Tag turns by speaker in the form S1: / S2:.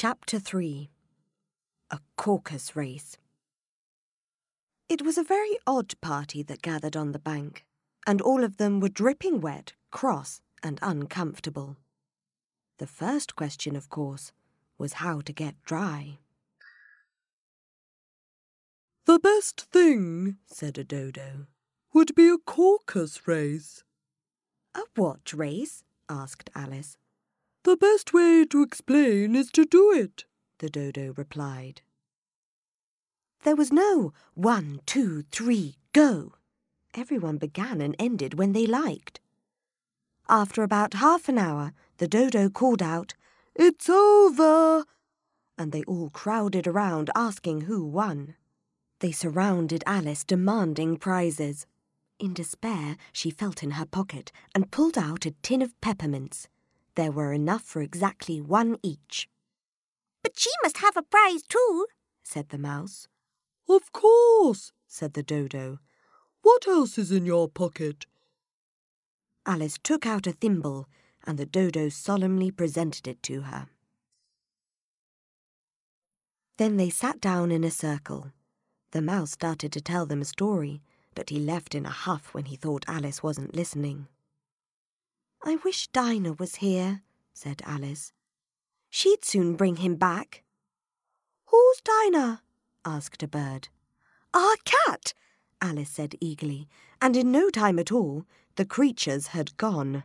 S1: Chapter 3 A Caucus Race It was a very odd party that gathered on the bank, and all of them were dripping wet, cross, and uncomfortable. The first question, of course, was how to get dry.
S2: The best thing, said a dodo, would be a caucus race.
S1: A what race? asked Alice.
S2: The best way to explain is to do it, the dodo replied.
S1: There was no one, two, three, go. Everyone began and ended when they liked. After about half an hour, the dodo called out, It's over! And they all crowded around asking who won. They surrounded Alice demanding prizes. In despair, she felt in her pocket and pulled out a tin of peppermints. There were enough for exactly one each.
S3: But she must have a prize too, said the mouse.
S2: Of course, said the dodo. What else is in your pocket?
S1: Alice took out a thimble and the dodo solemnly presented it to her. Then they sat down in a circle. The mouse started to tell them a story, but he left in a huff when he thought Alice wasn't listening. I wish Dinah was here, said Alice. She'd soon bring him back. Who's Dinah? asked a bird. Our cat, Alice said eagerly, and in no time at all the creatures had gone.